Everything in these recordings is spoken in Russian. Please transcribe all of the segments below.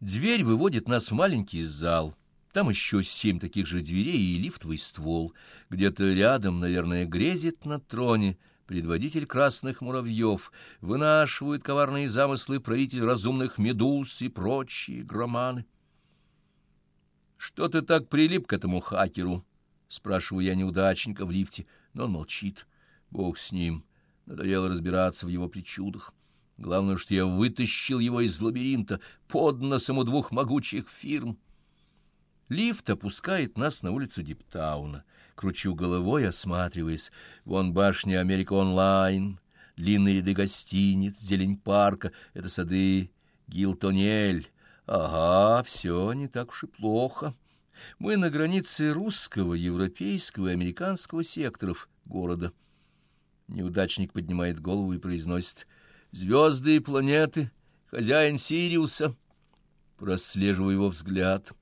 Дверь выводит нас в маленький зал. Там еще семь таких же дверей и лифтовый ствол. Где-то рядом, наверное, грезит на троне предводитель красных муравьев, вынашивают коварные замыслы правитель разумных медуз и прочие громаны. «Что ты так прилип к этому хакеру?» — спрашиваю я неудачника в лифте, но он молчит. Бог с ним. Надоело разбираться в его причудах. Главное, что я вытащил его из лабиринта под носом у двух могучих фирм. Лифт опускает нас на улицу Диптауна. Кручу головой, осматриваясь. Вон башня Америка Онлайн, длинные ряды гостиниц, зелень парка. Это сады Гилтонель. Ага, все не так уж и плохо. Мы на границе русского, европейского и американского секторов города. Неудачник поднимает голову и произносит «Звезды и планеты, хозяин Сириуса». Прослеживаю его взгляд.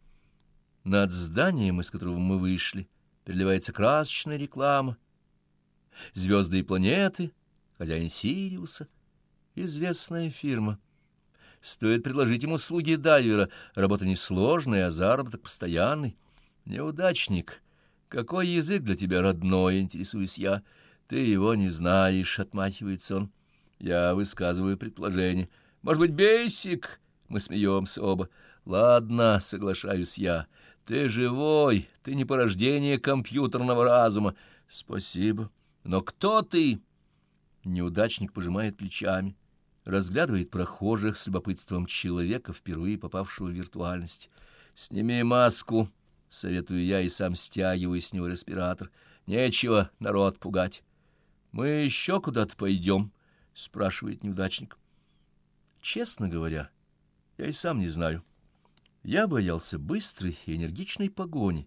Над зданием, из которого мы вышли, переливается красочная реклама. Звезды и планеты, хозяин Сириуса, известная фирма. Стоит предложить ему услуги дайвера, работа несложная, а заработок постоянный. Неудачник, какой язык для тебя родной, интересуюсь я. Ты его не знаешь, отмахивается он. Я высказываю предположение. Может быть, бейсик? Мы смеемся оба. Ладно, соглашаюсь я. Ты живой, ты не порождение компьютерного разума. Спасибо. Но кто ты? Неудачник пожимает плечами, разглядывает прохожих с любопытством человека, впервые попавшего в виртуальность. Сними маску, советую я и сам стягиваю с него респиратор. Нечего народ пугать. Мы еще куда-то пойдем, спрашивает неудачник. Честно говоря, я и сам не знаю. Я боялся быстрой и энергичной погони,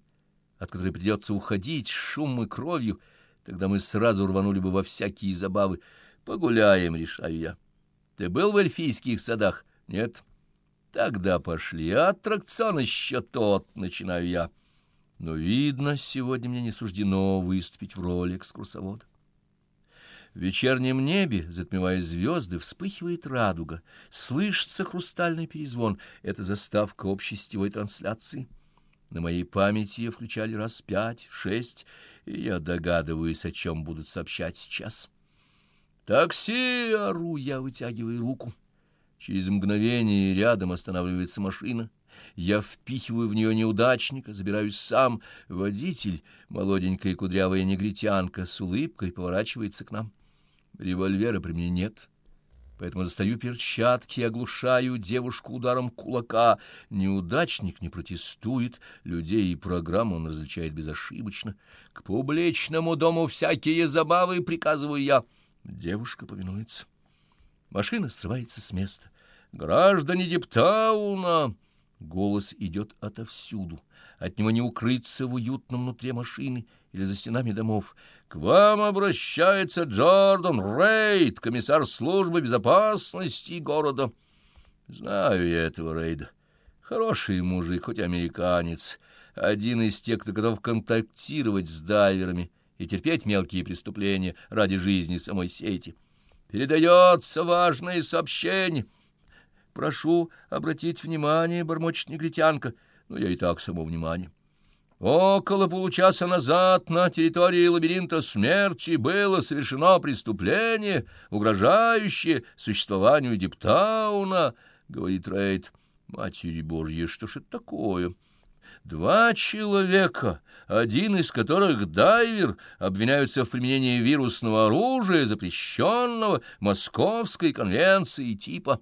от которой придется уходить шумом и кровью, тогда мы сразу рванули бы во всякие забавы. Погуляем, решаю я. Ты был в эльфийских садах? Нет. Тогда пошли. Аттракцион еще тот, начинаю я. Но, видно, сегодня мне не суждено выступить в роли экскурсовода. В вечернем небе, затмевая звезды, вспыхивает радуга. Слышится хрустальный перезвон. Это заставка общестевой трансляции. На моей памяти ее включали раз пять, шесть, и я догадываюсь, о чем будут сообщать сейчас. «Такси!» — ору я, вытягивая руку. Через мгновение рядом останавливается машина. Я впихиваю в нее неудачника, забираюсь сам. Водитель, молоденькая кудрявая негритянка, с улыбкой поворачивается к нам. Револьвера при мне нет, поэтому достаю перчатки оглушаю девушку ударом кулака. Неудачник не протестует, людей и программу он различает безошибочно. К публичному дому всякие забавы, приказываю я. Девушка повинуется. Машина срывается с места. «Граждане Диптауна!» Голос идет отовсюду. От него не укрыться в уютном внутри машины или за стенами домов. «К вам обращается Джордан Рейд, комиссар службы безопасности города». Знаю я этого Рейда. Хороший мужик, хоть американец. Один из тех, кто готов контактировать с дайверами и терпеть мелкие преступления ради жизни самой сети. Передается важное сообщение — Прошу обратить внимание, — бормочет негритянка, но я и так само внимание. Около получаса назад на территории лабиринта смерти было совершено преступление, угрожающее существованию Диптауна, — говорит Рейд. Матери Божьи, что ж это такое? Два человека, один из которых дайвер, обвиняются в применении вирусного оружия, запрещенного Московской конвенцией типа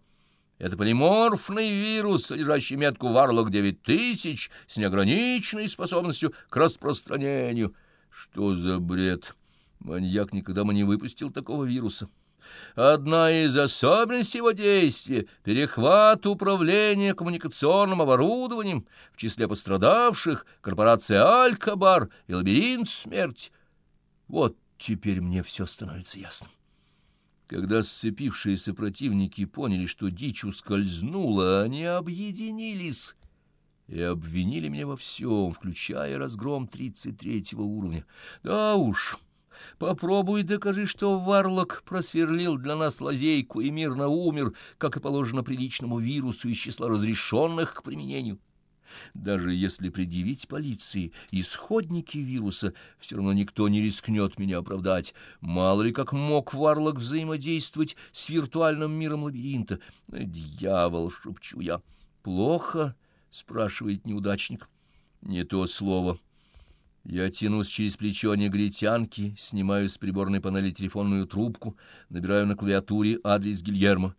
это полиморфный вирус, содержащий метку Варлок 9000 с неограниченной способностью к распространению. Что за бред? Маньяк никогда бы не выпустил такого вируса. Одна из особенностей его действия — перехват управления коммуникационным оборудованием, в числе пострадавших корпорация «Алькабар» и «Лабиринт смерти». Вот теперь мне все становится ясно. Когда сцепившиеся противники поняли, что дичь ускользнула, они объединились и обвинили меня во всем, включая разгром тридцать третьего уровня. Да уж, Попробуй докажи, что Варлок просверлил для нас лазейку и мирно умер, как и положено приличному вирусу из числа разрешенных к применению. Даже если предъявить полиции исходники вируса, все равно никто не рискнет меня оправдать. Мало ли как мог Варлок взаимодействовать с виртуальным миром лабиринта. Дьявол, шепчу я. Плохо? — спрашивает неудачник. Не то слово. Я тянусь через плечо негритянки, снимаю с приборной панели телефонную трубку, набираю на клавиатуре адрес Гильермо.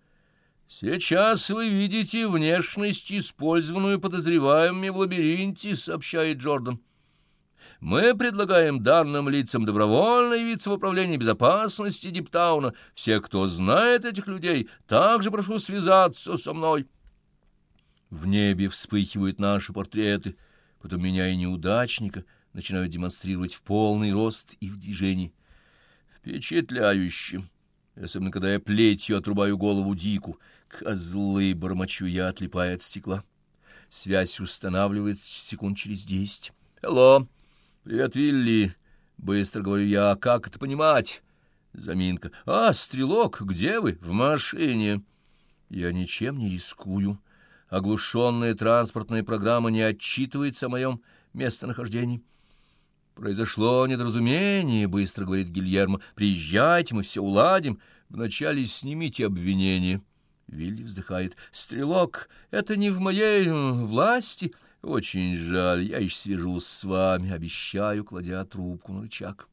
«Сейчас вы видите внешность, использованную подозреваемыми в лабиринте», — сообщает Джордан. «Мы предлагаем данным лицам добровольно явиться в управление безопасности Диптауна. Все, кто знает этих людей, также прошу связаться со мной». В небе вспыхивают наши портреты, потом меня и неудачника — начинают демонстрировать в полный рост и в движении. Впечатляюще, особенно когда я плетью отрубаю голову Дику. Козлы, бормочу я, отлипая от стекла. Связь устанавливается секунд через десять. «Алло! Привет, Вилли!» Быстро говорю я, как это понимать? Заминка. «А, стрелок, где вы?» «В машине». Я ничем не рискую. Оглушенная транспортная программа не отчитывается о моем местонахождении. «Произошло недоразумение», — быстро говорит Гильермо. «Приезжайте, мы все уладим. Вначале снимите обвинение». Вилли вздыхает. «Стрелок, это не в моей э, власти. Очень жаль, я еще свяжусь с вами, обещаю, кладя трубку на рычаг».